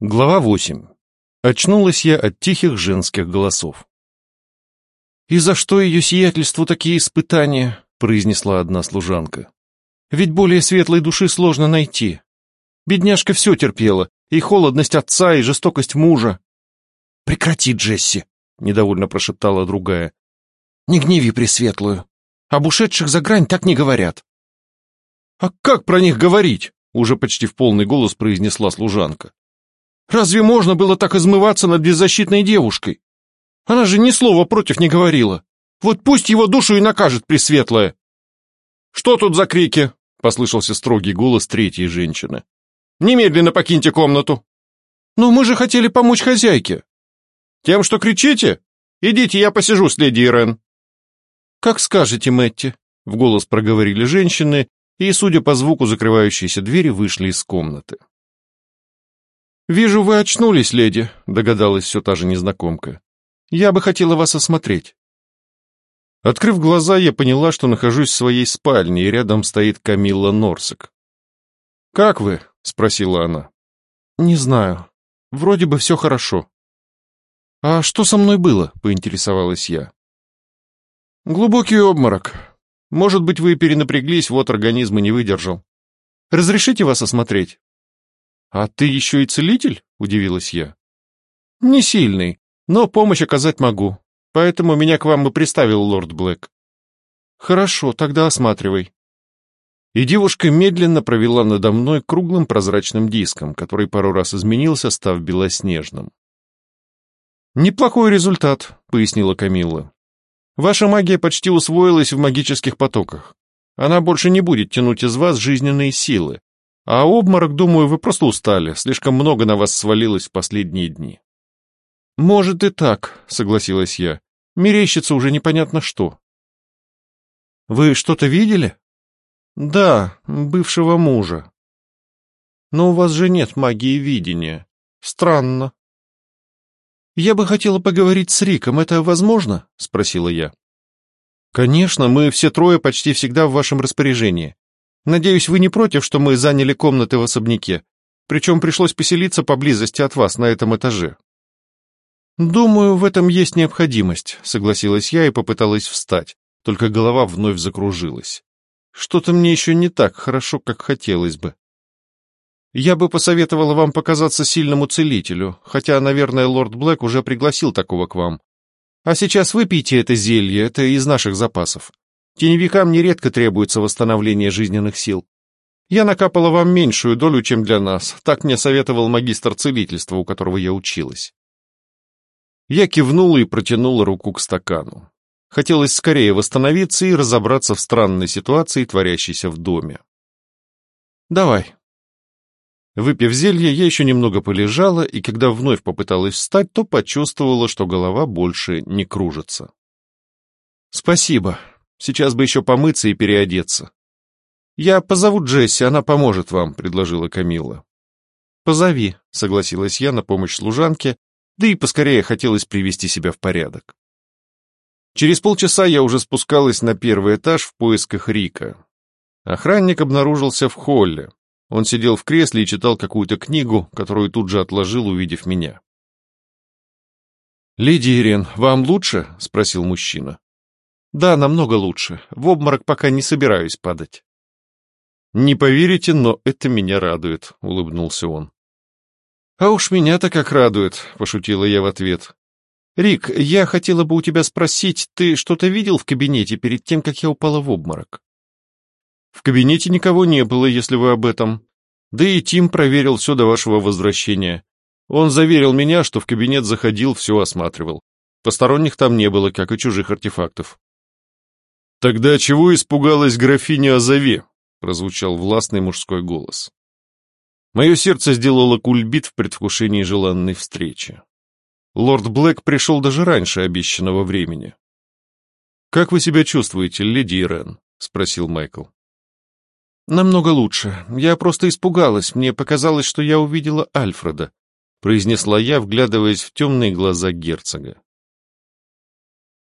Глава 8. Очнулась я от тихих женских голосов. «И за что ее сиятельству такие испытания?» — произнесла одна служанка. «Ведь более светлой души сложно найти. Бедняжка все терпела, и холодность отца, и жестокость мужа». «Прекрати, Джесси!» — недовольно прошептала другая. «Не гневи Пресветлую. Об ушедших за грань так не говорят». «А как про них говорить?» — уже почти в полный голос произнесла служанка. Разве можно было так измываться над беззащитной девушкой? Она же ни слова против не говорила. Вот пусть его душу и накажет Пресветлая. «Что тут за крики?» — послышался строгий голос третьей женщины. «Немедленно покиньте комнату». «Но мы же хотели помочь хозяйке». «Тем, что кричите? Идите, я посижу с леди Ирен». «Как скажете, Мэтти», — в голос проговорили женщины, и, судя по звуку закрывающейся двери, вышли из комнаты. «Вижу, вы очнулись, леди», — догадалась все та же незнакомка. «Я бы хотела вас осмотреть». Открыв глаза, я поняла, что нахожусь в своей спальне, и рядом стоит Камилла Норсек. «Как вы?» — спросила она. «Не знаю. Вроде бы все хорошо». «А что со мной было?» — поинтересовалась я. «Глубокий обморок. Может быть, вы перенапряглись, вот организм и не выдержал. Разрешите вас осмотреть?» «А ты еще и целитель?» — удивилась я. «Не сильный, но помощь оказать могу, поэтому меня к вам и приставил лорд Блэк». «Хорошо, тогда осматривай». И девушка медленно провела надо мной круглым прозрачным диском, который пару раз изменился, став белоснежным. «Неплохой результат», — пояснила Камилла. «Ваша магия почти усвоилась в магических потоках. Она больше не будет тянуть из вас жизненные силы, а обморок, думаю, вы просто устали, слишком много на вас свалилось в последние дни. Может и так, согласилась я. Мерещится уже непонятно что. Вы что-то видели? Да, бывшего мужа. Но у вас же нет магии видения. Странно. Я бы хотела поговорить с Риком, это возможно? Спросила я. Конечно, мы все трое почти всегда в вашем распоряжении. Надеюсь, вы не против, что мы заняли комнаты в особняке, причем пришлось поселиться поблизости от вас на этом этаже». «Думаю, в этом есть необходимость», — согласилась я и попыталась встать, только голова вновь закружилась. «Что-то мне еще не так хорошо, как хотелось бы». «Я бы посоветовала вам показаться сильному целителю, хотя, наверное, лорд Блэк уже пригласил такого к вам. А сейчас выпейте это зелье, это из наших запасов. Теневикам нередко требуется восстановление жизненных сил. Я накапала вам меньшую долю, чем для нас, так мне советовал магистр целительства, у которого я училась. Я кивнула и протянула руку к стакану. Хотелось скорее восстановиться и разобраться в странной ситуации, творящейся в доме. «Давай». Выпив зелье, я еще немного полежала, и когда вновь попыталась встать, то почувствовала, что голова больше не кружится. «Спасибо», Сейчас бы еще помыться и переодеться. Я позову Джесси, она поможет вам, предложила Камила. Позови, согласилась я на помощь служанке, да и поскорее хотелось привести себя в порядок. Через полчаса я уже спускалась на первый этаж в поисках Рика. Охранник обнаружился в холле. Он сидел в кресле и читал какую-то книгу, которую тут же отложил, увидев меня. «Леди Ирен, вам лучше?» — спросил мужчина. Да, намного лучше. В обморок пока не собираюсь падать. Не поверите, но это меня радует, улыбнулся он. А уж меня-то как радует, пошутила я в ответ. Рик, я хотела бы у тебя спросить, ты что-то видел в кабинете перед тем, как я упала в обморок? В кабинете никого не было, если вы об этом. Да и Тим проверил все до вашего возвращения. Он заверил меня, что в кабинет заходил, все осматривал. Посторонних там не было, как и чужих артефактов. «Тогда чего испугалась графиня Азове?» — прозвучал властный мужской голос. Мое сердце сделало кульбит в предвкушении желанной встречи. Лорд Блэк пришел даже раньше обещанного времени. «Как вы себя чувствуете, леди Ирен?» — спросил Майкл. «Намного лучше. Я просто испугалась. Мне показалось, что я увидела Альфреда», — произнесла я, вглядываясь в темные глаза герцога.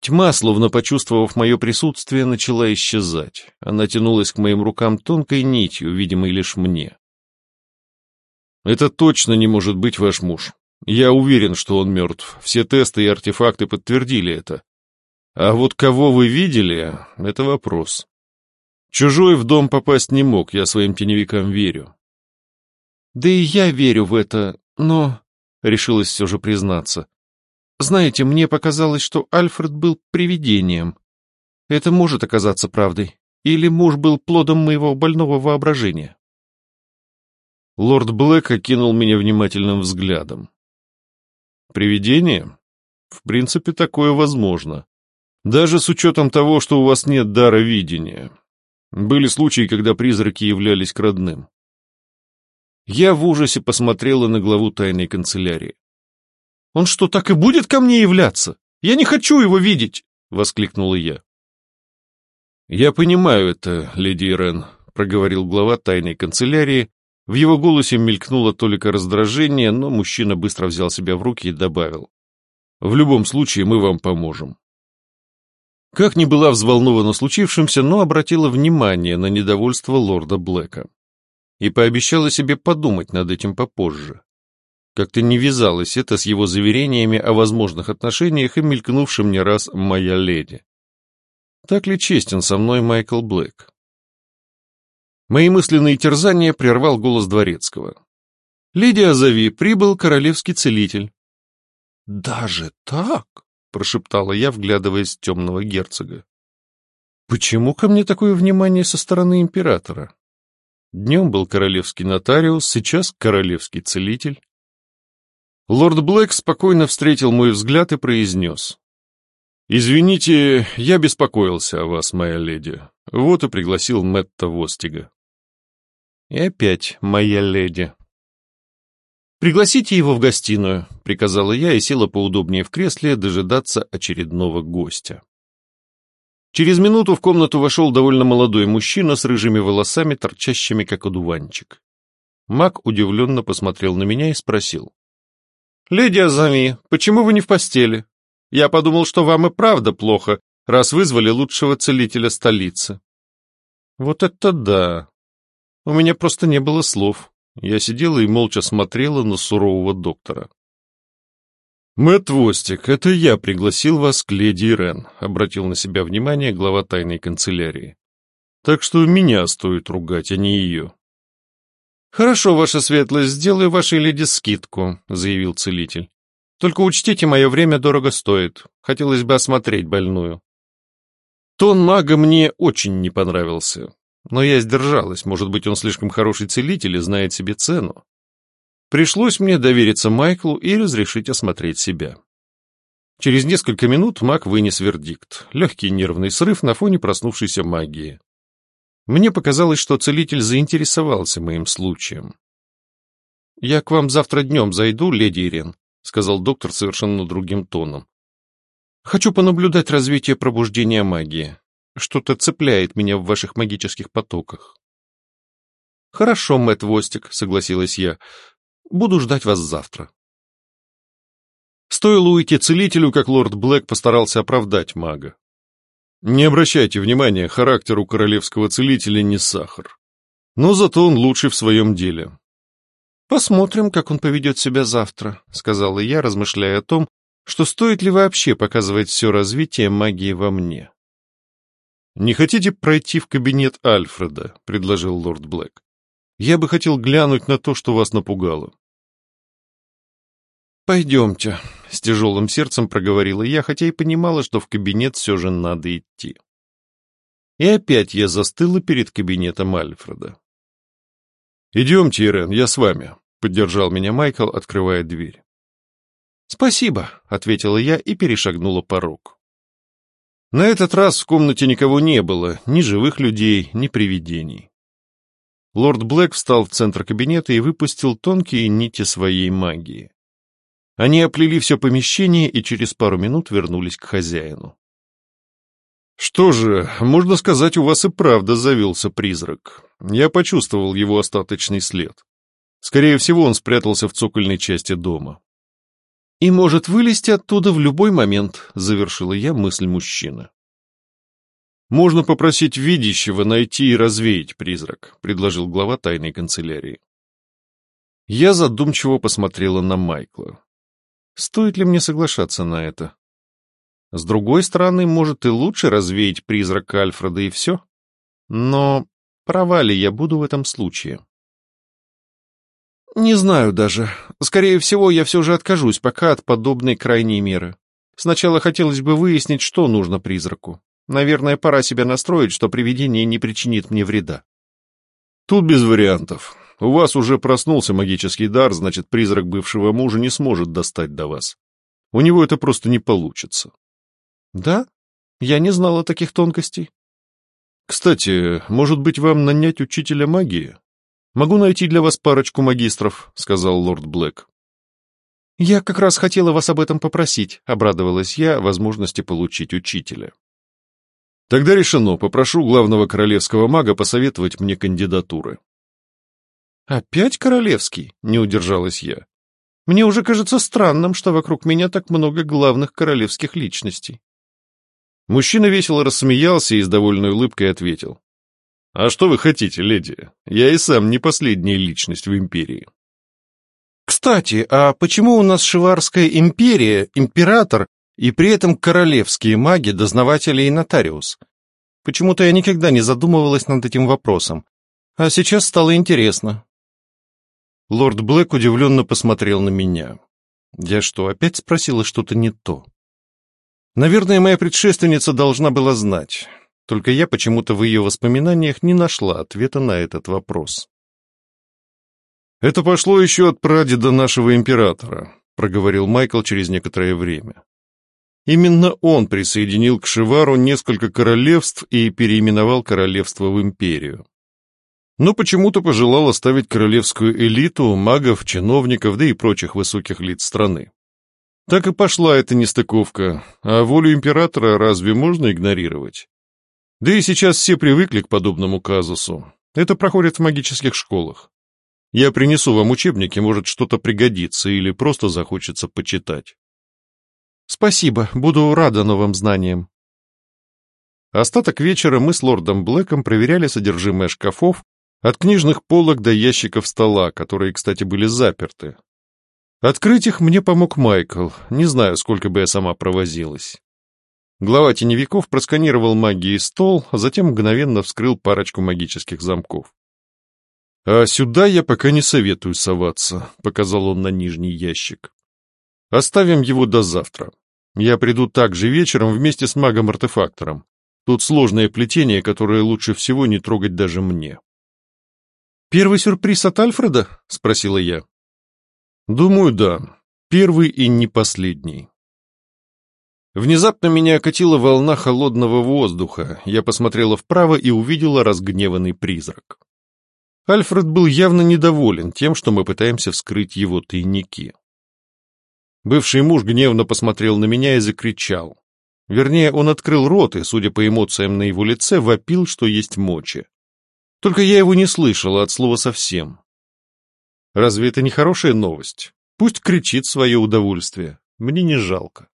Тьма, словно почувствовав мое присутствие, начала исчезать. Она тянулась к моим рукам тонкой нитью, видимой лишь мне. Это точно не может быть ваш муж. Я уверен, что он мертв. Все тесты и артефакты подтвердили это. А вот кого вы видели, это вопрос. Чужой в дом попасть не мог, я своим теневикам верю. Да и я верю в это, но... Решилась все же признаться. Знаете, мне показалось, что Альфред был привидением. Это может оказаться правдой. Или муж был плодом моего больного воображения. Лорд Блэк окинул меня внимательным взглядом. Привидение? В принципе, такое возможно. Даже с учетом того, что у вас нет дара видения. Были случаи, когда призраки являлись к родным. Я в ужасе посмотрела на главу тайной канцелярии. «Он что, так и будет ко мне являться? Я не хочу его видеть!» — воскликнула я. «Я понимаю это, леди Ирен», — проговорил глава тайной канцелярии. В его голосе мелькнуло только раздражение, но мужчина быстро взял себя в руки и добавил. «В любом случае мы вам поможем». Как ни была взволнована случившимся, но обратила внимание на недовольство лорда Блэка. И пообещала себе подумать над этим попозже. Как-то не вязалось это с его заверениями о возможных отношениях и мелькнувшим не раз «моя леди». Так ли честен со мной Майкл Блэк? Мои мысленные терзания прервал голос дворецкого. «Леди Азави, прибыл королевский целитель». «Даже так?» — прошептала я, вглядываясь в темного герцога. «Почему ко мне такое внимание со стороны императора? Днем был королевский нотариус, сейчас королевский целитель». Лорд Блэк спокойно встретил мой взгляд и произнес. «Извините, я беспокоился о вас, моя леди. Вот и пригласил Мэтта Востига». И опять «моя леди». «Пригласите его в гостиную», — приказала я и села поудобнее в кресле дожидаться очередного гостя. Через минуту в комнату вошел довольно молодой мужчина с рыжими волосами, торчащими как одуванчик. Мак удивленно посмотрел на меня и спросил. «Леди Азами, почему вы не в постели?» Я подумал, что вам и правда плохо, раз вызвали лучшего целителя столицы. Вот это да. У меня просто не было слов. Я сидела и молча смотрела на сурового доктора. «Мэтт Востик, это я пригласил вас к леди Ирен», — обратил на себя внимание глава тайной канцелярии. «Так что меня стоит ругать, а не ее». «Хорошо, ваша светлость, сделаю вашей леди скидку», — заявил целитель. Только учтите, мое время дорого стоит. Хотелось бы осмотреть больную. Тон мага мне очень не понравился. Но я сдержалась, может быть, он слишком хороший целитель и знает себе цену. Пришлось мне довериться Майклу и разрешить осмотреть себя. Через несколько минут маг вынес вердикт. Легкий нервный срыв на фоне проснувшейся магии. Мне показалось, что целитель заинтересовался моим случаем. «Я к вам завтра днем зайду, леди Ирен», — сказал доктор совершенно другим тоном. «Хочу понаблюдать развитие пробуждения магии. Что-то цепляет меня в ваших магических потоках». «Хорошо, Мэтт Востик», — согласилась я. «Буду ждать вас завтра». Стоило уйти целителю, как лорд Блэк постарался оправдать мага. Не обращайте внимания, характер у королевского целителя не сахар. Но зато он лучший в своем деле. «Посмотрим, как он поведет себя завтра», — сказала я, размышляя о том, что стоит ли вообще показывать все развитие магии во мне. «Не хотите пройти в кабинет Альфреда?» — предложил лорд Блэк. «Я бы хотел глянуть на то, что вас напугало». «Пойдемте», — с тяжелым сердцем проговорила я, хотя и понимала, что в кабинет все же надо идти. И опять я застыла перед кабинетом Альфреда. «Идемте, Ирен, я с вами», — поддержал меня Майкл, открывая дверь. «Спасибо», — ответила я и перешагнула порог. На этот раз в комнате никого не было, ни живых людей, ни привидений. Лорд Блэк встал в центр кабинета и выпустил тонкие нити своей магии. Они оплели все помещение и через пару минут вернулись к хозяину. «Что же, можно сказать, у вас и правда завелся призрак. Я почувствовал его остаточный след. Скорее всего, он спрятался в цокольной части дома. «И может вылезти оттуда в любой момент», — завершила я мысль мужчины. «Можно попросить видящего найти и развеять призрак», — предложил глава тайной канцелярии. Я задумчиво посмотрела на Майкла. Стоит ли мне соглашаться на это? С другой стороны, может и лучше развеять призрак Альфреда и все. Но права ли я буду в этом случае? Не знаю даже. Скорее всего, я все же откажусь пока от подобной крайней меры. Сначала хотелось бы выяснить, что нужно призраку. Наверное, пора себя настроить, что привидение не причинит мне вреда. Тут без вариантов. У вас уже проснулся магический дар, значит, призрак бывшего мужа не сможет достать до вас. У него это просто не получится. Да? Я не знала таких тонкостей. Кстати, может быть, вам нанять учителя магии? Могу найти для вас парочку магистров, сказал лорд Блэк. Я как раз хотела вас об этом попросить, обрадовалась я возможности получить учителя. Тогда решено, попрошу главного королевского мага посоветовать мне кандидатуры. Опять королевский? Не удержалась я. Мне уже кажется странным, что вокруг меня так много главных королевских личностей. Мужчина весело рассмеялся и с довольной улыбкой ответил. «А что вы хотите, леди? Я и сам не последняя личность в империи». «Кстати, а почему у нас Шиварская империя, император и при этом королевские маги, дознаватели и нотариус? Почему-то я никогда не задумывалась над этим вопросом. А сейчас стало интересно». Лорд Блэк удивленно посмотрел на меня. Я что, опять спросила что-то не то? Наверное, моя предшественница должна была знать. Только я почему-то в ее воспоминаниях не нашла ответа на этот вопрос. «Это пошло еще от прадеда нашего императора», — проговорил Майкл через некоторое время. Именно он присоединил к Шивару несколько королевств и переименовал королевство в империю. Но почему-то пожелал оставить королевскую элиту, магов, чиновников, да и прочих высоких лиц страны. Так и пошла эта нестыковка, а волю императора разве можно игнорировать? Да и сейчас все привыкли к подобному казусу. Это проходит в магических школах. Я принесу вам учебники, может, что-то пригодится или просто захочется почитать. Спасибо, буду рада новым знаниям. Остаток вечера мы с лордом Блэком проверяли содержимое шкафов, от книжных полок до ящиков стола, которые, кстати, были заперты, Открыть их мне помог Майкл, не знаю, сколько бы я сама провозилась. Глава теневиков просканировал магией стол, а затем мгновенно вскрыл парочку магических замков. «А сюда я пока не советую соваться», — показал он на нижний ящик. «Оставим его до завтра. Я приду также вечером вместе с магом-артефактором. Тут сложное плетение, которое лучше всего не трогать даже мне». «Первый сюрприз от Альфреда?» — спросила я. Думаю, да. Первый и не последний. Внезапно меня окатила волна холодного воздуха. Я посмотрела вправо и увидела разгневанный призрак. Альфред был явно недоволен тем, что мы пытаемся вскрыть его тайники. Бывший муж гневно посмотрел на меня и закричал. Вернее, он открыл рот и, судя по эмоциям на его лице, вопил, что есть мочи. Только я его не слышала от слова совсем. Разве это не хорошая новость? Пусть кричит свое удовольствие. Мне не жалко.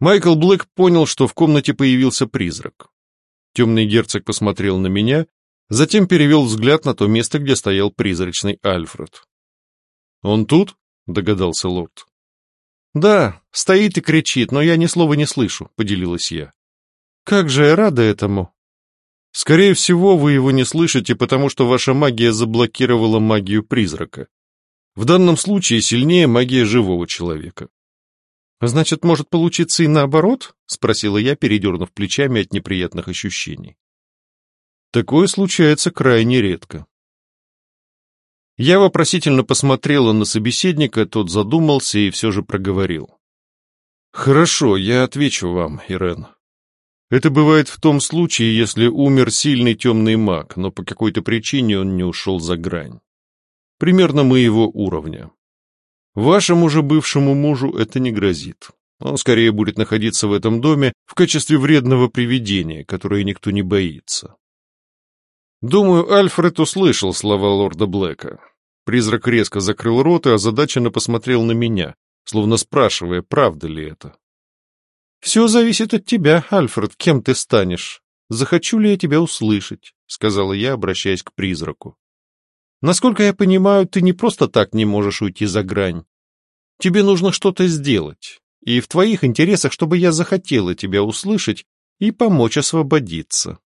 Майкл Блэк понял, что в комнате появился призрак. Темный герцог посмотрел на меня, затем перевел взгляд на то место, где стоял призрачный Альфред. «Он тут?» — догадался лорд. «Да, стоит и кричит, но я ни слова не слышу», — поделилась я. «Как же я рада этому!» Скорее всего, вы его не слышите, потому что ваша магия заблокировала магию призрака. В данном случае сильнее магия живого человека. «Значит, может получиться и наоборот?» — спросила я, передернув плечами от неприятных ощущений. Такое случается крайне редко. Я вопросительно посмотрела на собеседника, тот задумался и все же проговорил. «Хорошо, я отвечу вам, Ирен. Это бывает в том случае, если умер сильный темный маг, но по какой-то причине он не ушел за грань. Примерно моего уровня. Вашему же бывшему мужу это не грозит. Он скорее будет находиться в этом доме в качестве вредного привидения, которое никто не боится. Думаю, Альфред услышал слова лорда Блэка. Призрак резко закрыл рот и озадаченно посмотрел на меня, словно спрашивая, правда ли это. «Все зависит от тебя, Альфред, кем ты станешь. Захочу ли я тебя услышать?» — сказала я, обращаясь к призраку. Насколько я понимаю, ты не просто так не можешь уйти за грань. Тебе нужно что-то сделать, и в твоих интересах, чтобы я захотела тебя услышать и помочь освободиться.